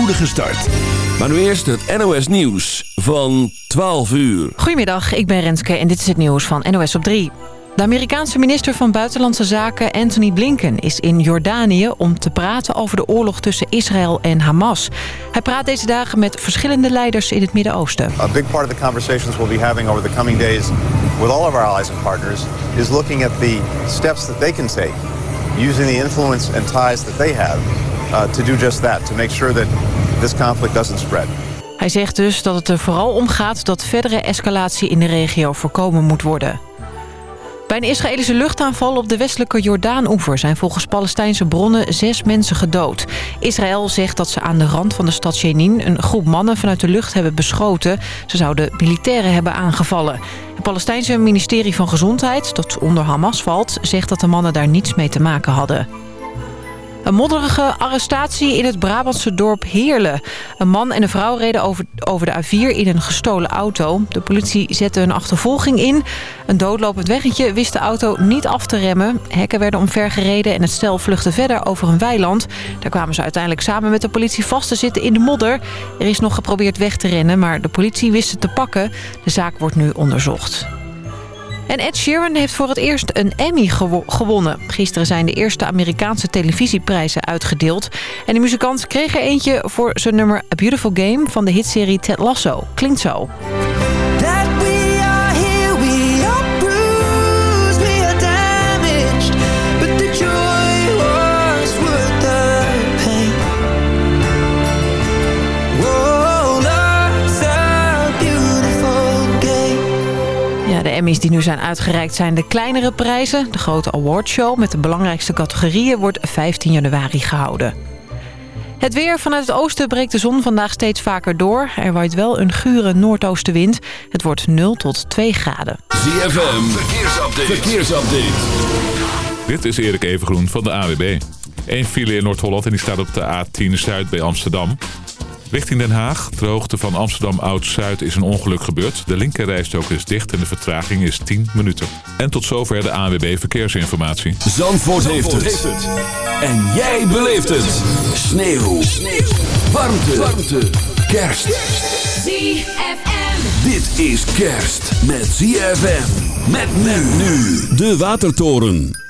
spoedige start. Maar nu eerst het NOS Nieuws van 12 uur. Goedemiddag, ik ben Renske en dit is het nieuws van NOS op 3. De Amerikaanse minister van Buitenlandse Zaken Anthony Blinken is in Jordanië om te praten over de oorlog tussen Israël en Hamas. Hij praat deze dagen met verschillende leiders in het Midden-Oosten. A big part of the conversations we'll be having over the coming days with all of our allies and partners is looking at the steps that they can take using the influence and ties that they have uh, to do just that, to make sure that this conflict doesn't spread. Hij zegt dus dat het er vooral om gaat dat verdere escalatie in de regio voorkomen moet worden. Bij een Israëlische luchtaanval op de westelijke Jordaan-oever... zijn volgens Palestijnse bronnen zes mensen gedood. Israël zegt dat ze aan de rand van de stad Jenin... een groep mannen vanuit de lucht hebben beschoten. Ze zouden militairen hebben aangevallen. Het Palestijnse ministerie van Gezondheid, dat onder Hamas valt... zegt dat de mannen daar niets mee te maken hadden. Een modderige arrestatie in het Brabantse dorp Heerlen. Een man en een vrouw reden over, over de A4 in een gestolen auto. De politie zette een achtervolging in. Een doodlopend weggetje wist de auto niet af te remmen. Hekken werden omvergereden en het stel vluchtte verder over een weiland. Daar kwamen ze uiteindelijk samen met de politie vast te zitten in de modder. Er is nog geprobeerd weg te rennen, maar de politie wist het te pakken. De zaak wordt nu onderzocht. En Ed Sheeran heeft voor het eerst een Emmy gewo gewonnen. Gisteren zijn de eerste Amerikaanse televisieprijzen uitgedeeld. En de muzikant kreeg er eentje voor zijn nummer A Beautiful Game... van de hitserie Ted Lasso. Klinkt zo. Ja, de Emmys die nu zijn uitgereikt zijn de kleinere prijzen. De grote awardshow met de belangrijkste categorieën wordt 15 januari gehouden. Het weer vanuit het oosten breekt de zon vandaag steeds vaker door. Er waait wel een gure noordoostenwind. Het wordt 0 tot 2 graden. ZFM, verkeersupdate. verkeersupdate. Dit is Erik Evengroen van de AWB. Eén file in Noord-Holland en die staat op de A10 Zuid bij Amsterdam. Richting Den Haag, de hoogte van Amsterdam Oud-Zuid, is een ongeluk gebeurd. De linkerrijstok is dicht en de vertraging is 10 minuten. En tot zover de ANWB Verkeersinformatie. Zandvoort, heeft, het. En jij beleeft het. Sneeuw. Sneeuw. Warmte. Warmte. Kerst. ZFM. Dit is kerst met ZFM. Met men nu. De Watertoren.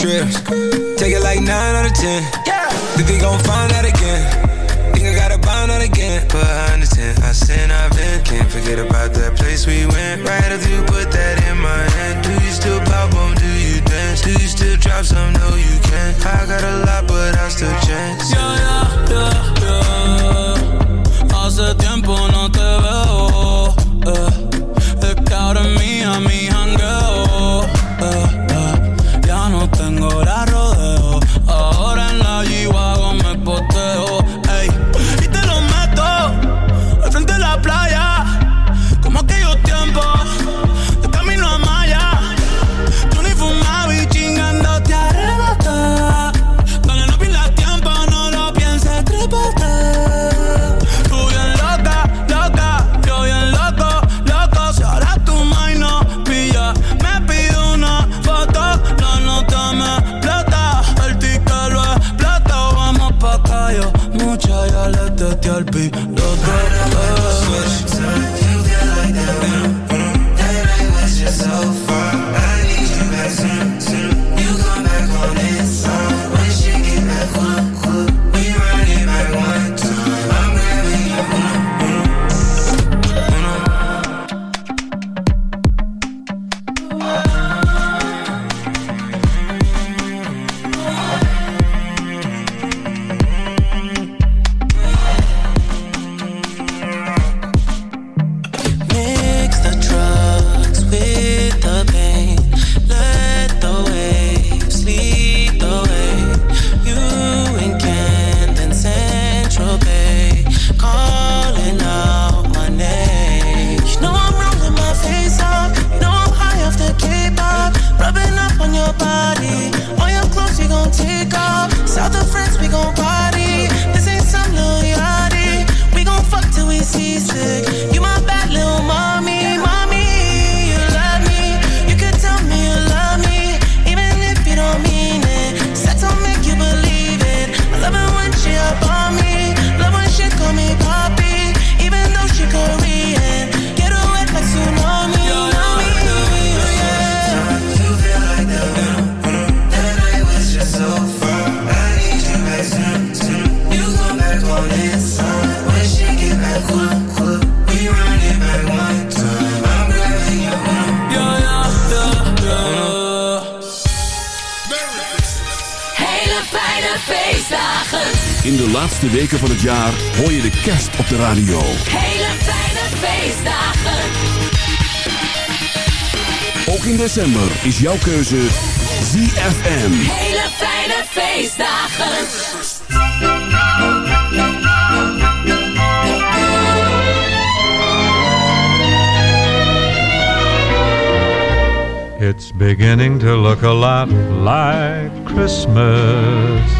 Take it like 9 out of 10. De laatste weken van het jaar hoor je de kerst op de radio. Hele fijne feestdagen. Ook in december is jouw keuze ZFM. Hele fijne feestdagen. It's beginning to look a lot like Christmas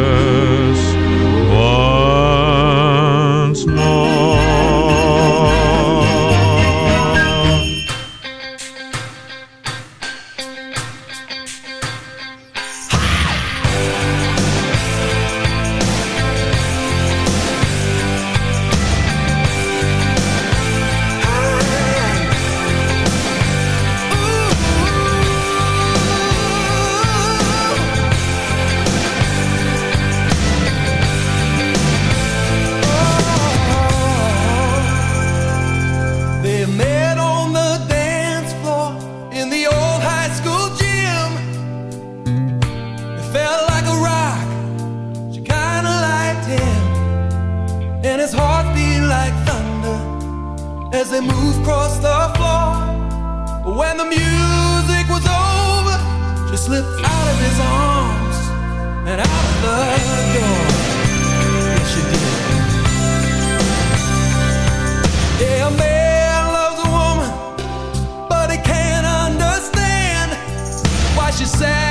felt like a rock. She kinda liked him, and his heart beat like thunder as they moved across the floor. But when the music was over, she slipped out of his arms and out of the door. Yes, she did. Yeah, a man loves a woman, but he can't understand why she's sad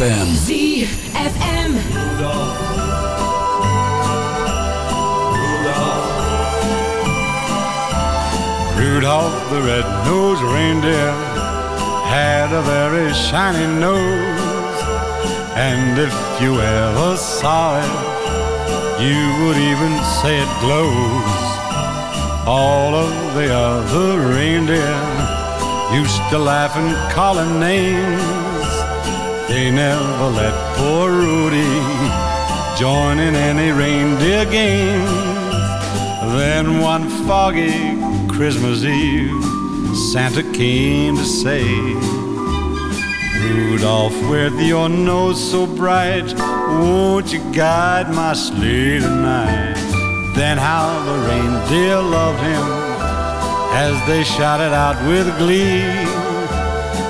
ZFM. ZFM. Rudolph. Rudolph. Rudolph the red-nosed reindeer had a very shiny nose. And if you ever saw it, you would even say it glows. All of the other reindeer used to laugh and call him names. They never let poor Rudy join in any reindeer games. Then one foggy Christmas Eve, Santa came to say, Rudolph, with your nose so bright, won't you guide my sleigh tonight? Then how the reindeer loved him as they shouted out with glee.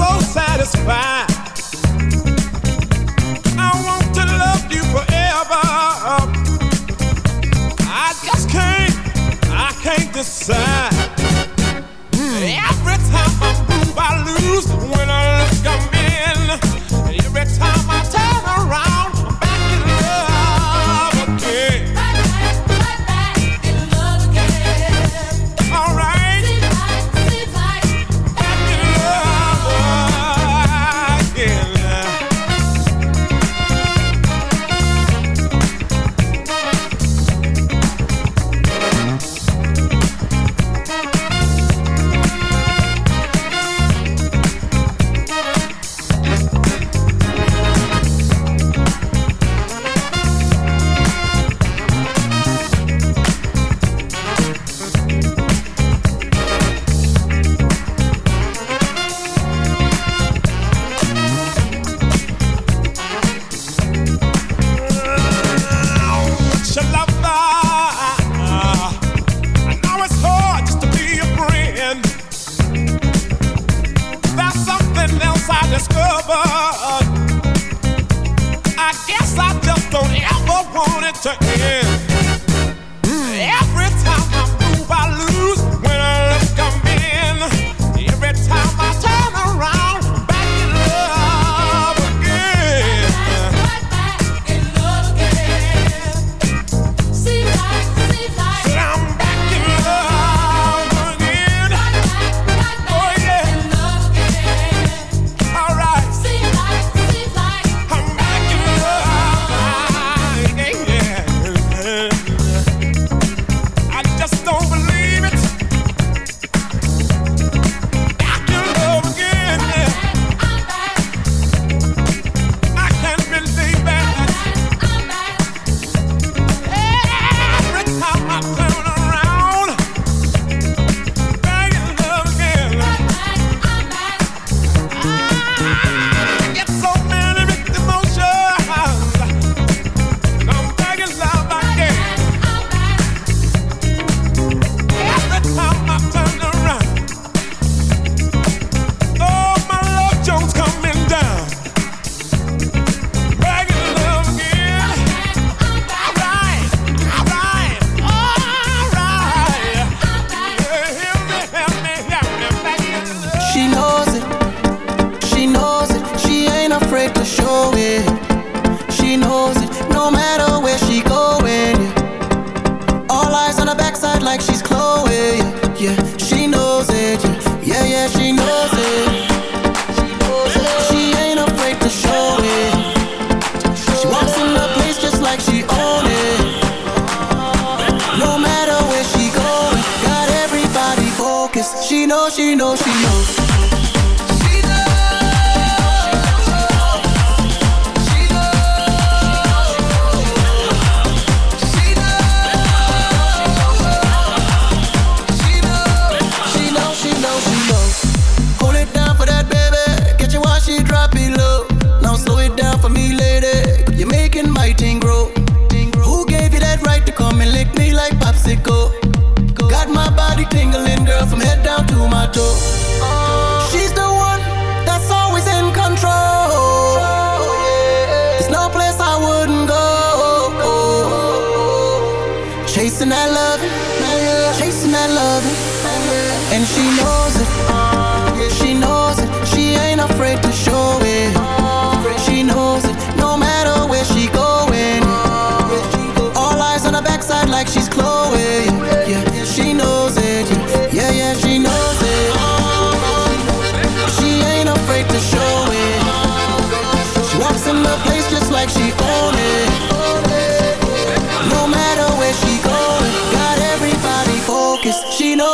so satisfied. I want to love you forever. I just can't, I can't decide.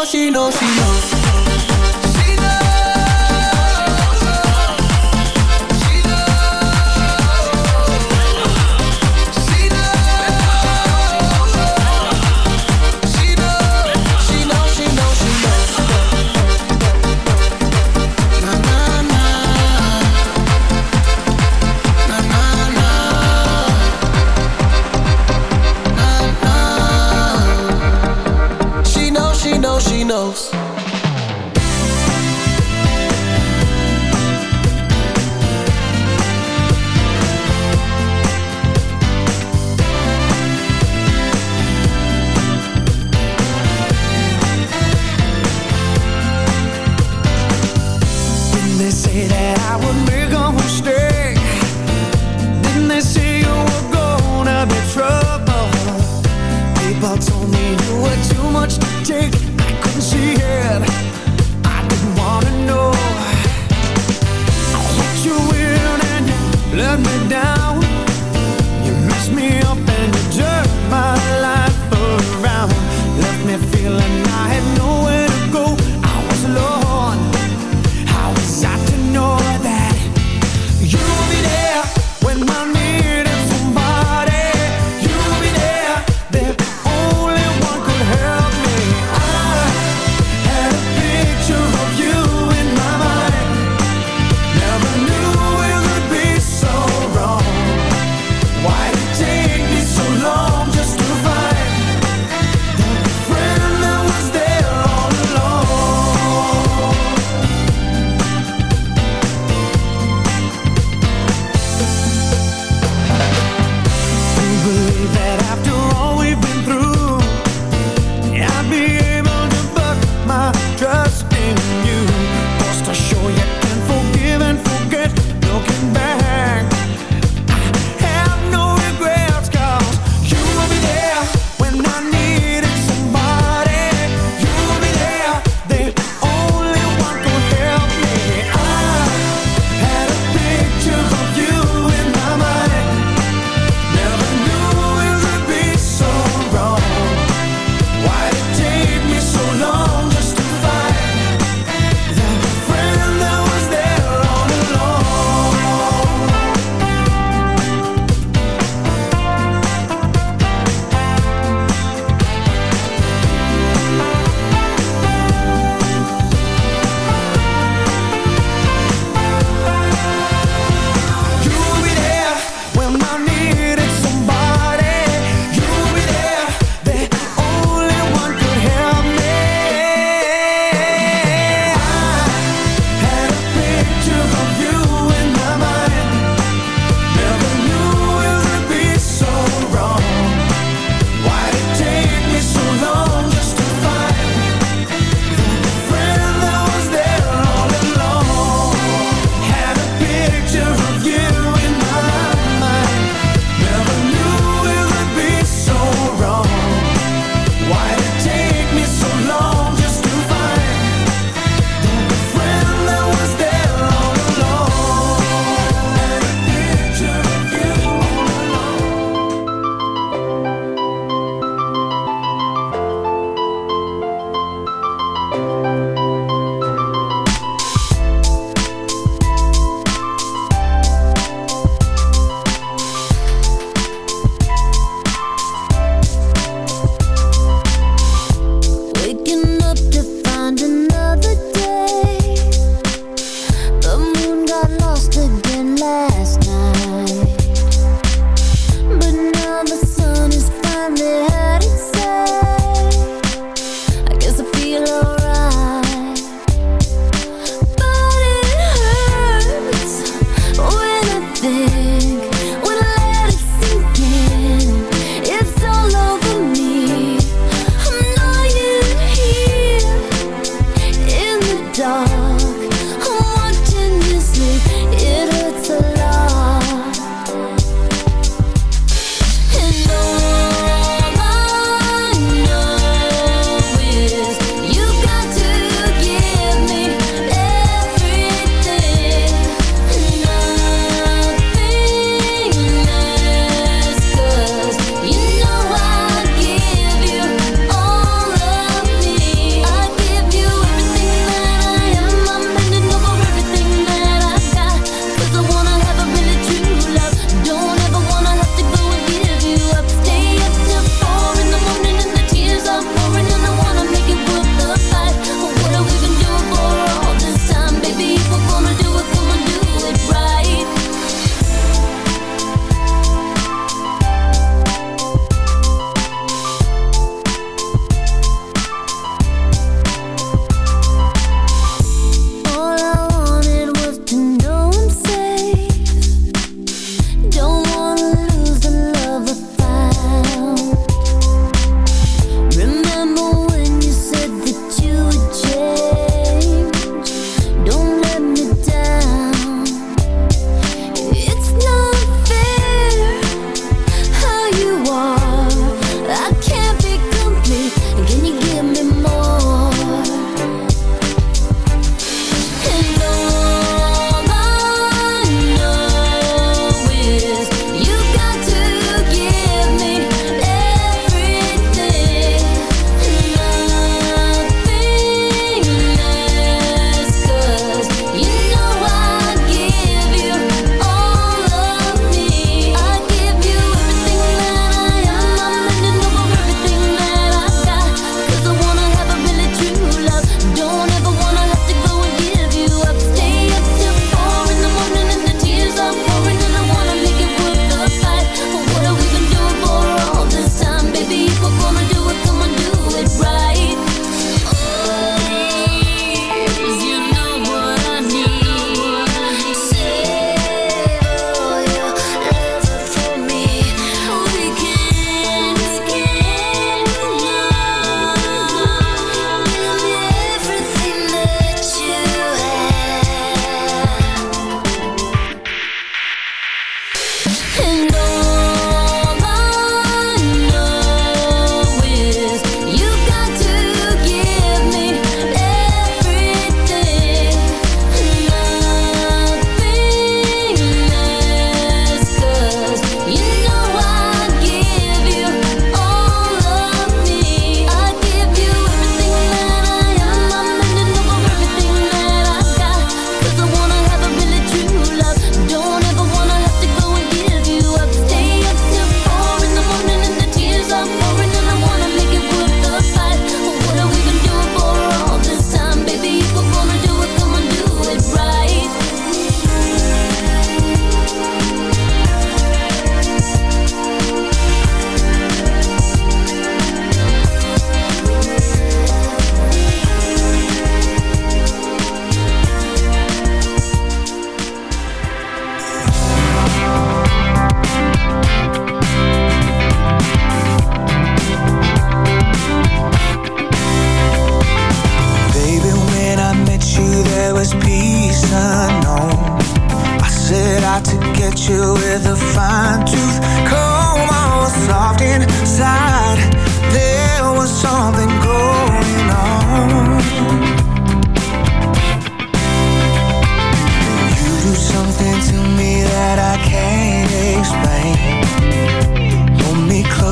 she knows. she knows.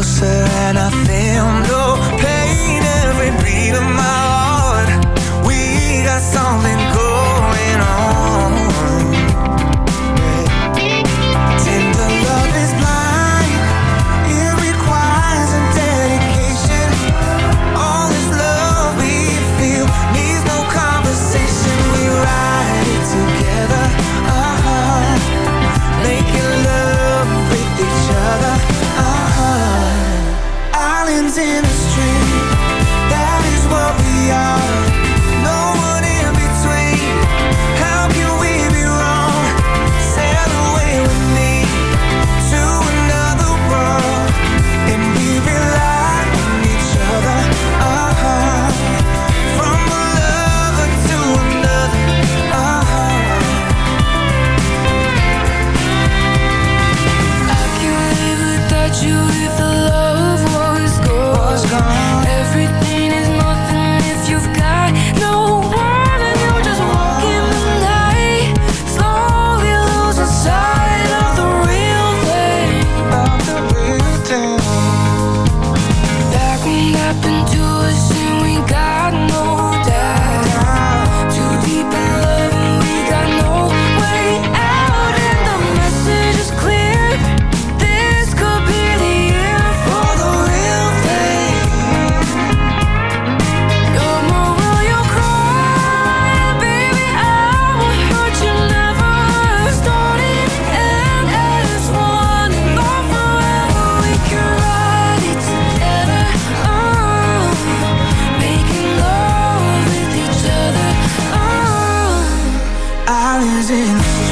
closer and I feel islands in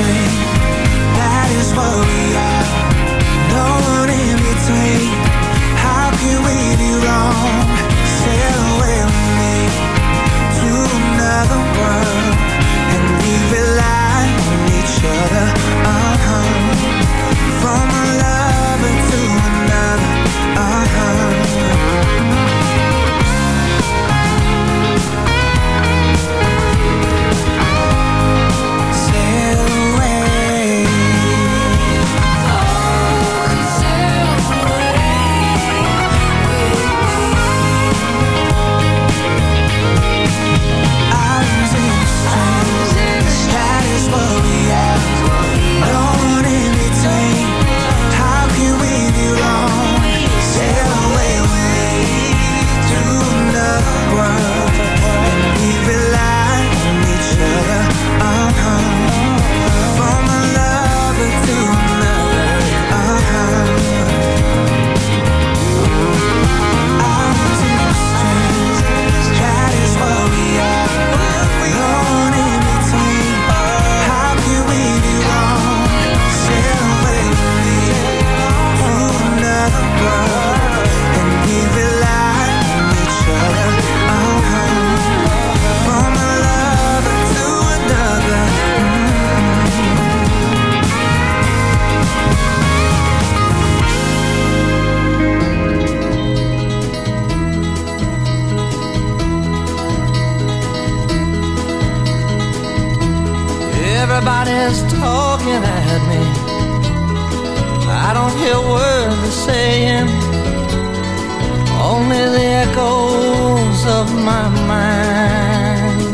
of my mind.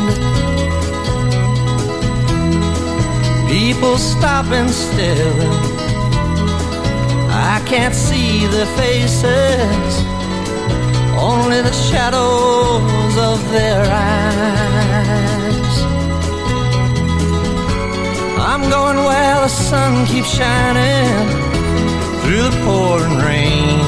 People stopping still. I can't see their faces, only the shadows of their eyes. I'm going where the sun keeps shining through the pouring rain.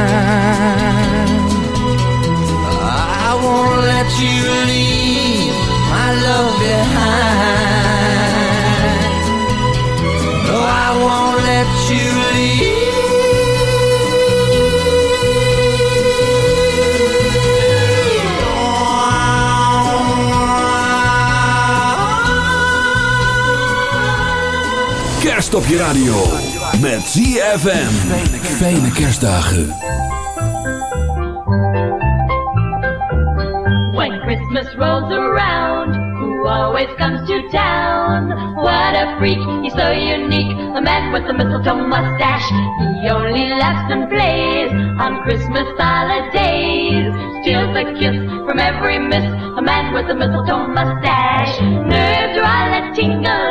Kerst op je radio. Met ZFM. Fijne kerstdagen. When Christmas rolls around, who always comes to town? What a freak, he's so unique, the man with the mistletoe mustache. He only laughs and plays on Christmas holidays. Steals a kiss from every miss, a man with the mistletoe mustache. Nerves are all a tingle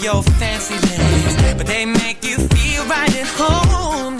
your fancy legs. But they make you feel right at home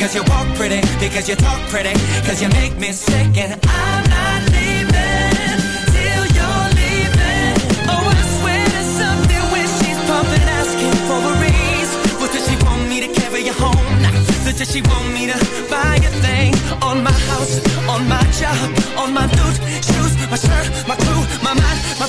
Because you walk pretty, because you talk pretty, because you make me sick, and I'm not leaving till you're leaving. Oh, I swear to something when she's pumping, asking for a raise. What does she want me to carry you home? Nah, Does she want me to buy a thing on my house, on my job, on my boots, shoes, my shirt, my crew, my mind, my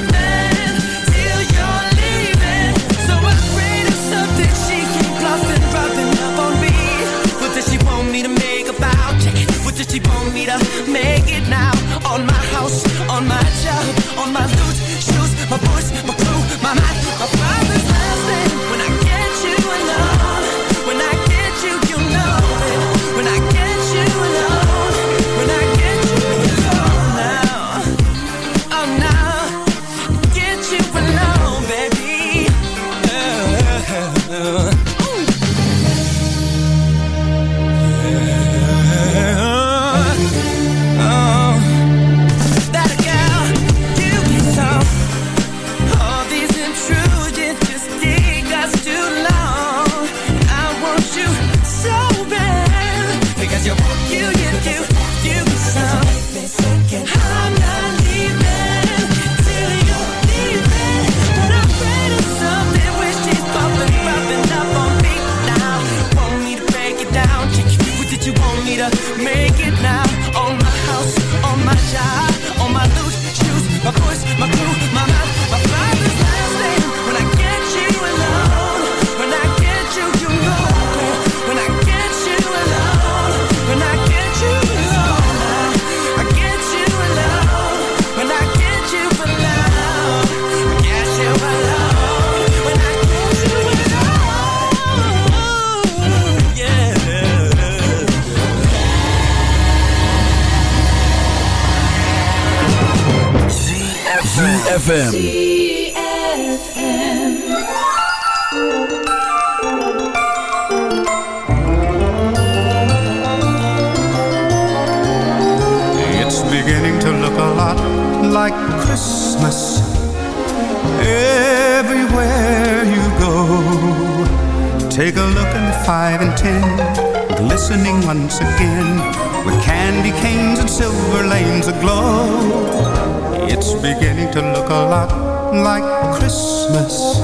Just you want me to make it now? On my house, on my job ZFM. It's beginning to look a lot like Christmas everywhere you go. Take a look at the five and ten, glistening once again with candy canes and silver lanes aglow. It's beginning to look a lot like Christmas.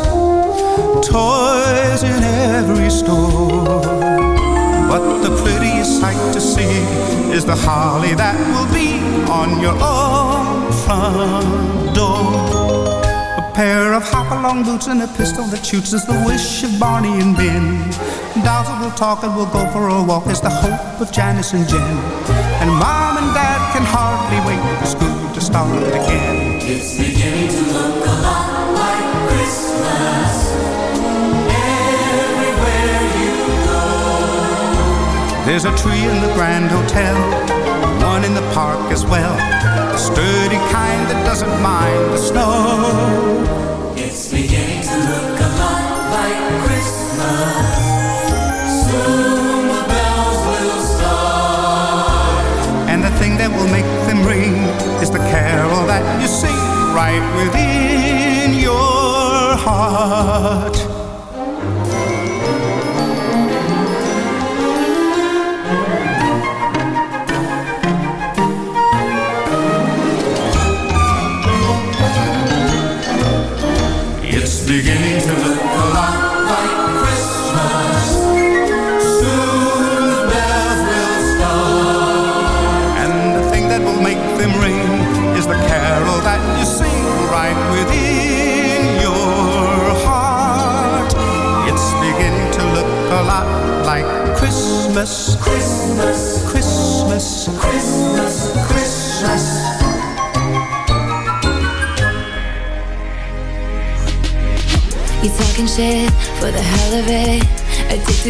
Toys in every store. But the prettiest sight to see is the holly that will be on your own front door. A pair of hop-along boots and a pistol that shoots is the wish of Barney and Ben. That will talk and we'll go for a walk is the hope of Janice and Jen. And Mom and Dad can hardly wait for school to start again. It's beginning to look a lot like Christmas everywhere you go. There's a tree in the Grand Hotel, one in the park as well. The sturdy kind that doesn't mind the snow. It's beginning to look a lot like Christmas. Right within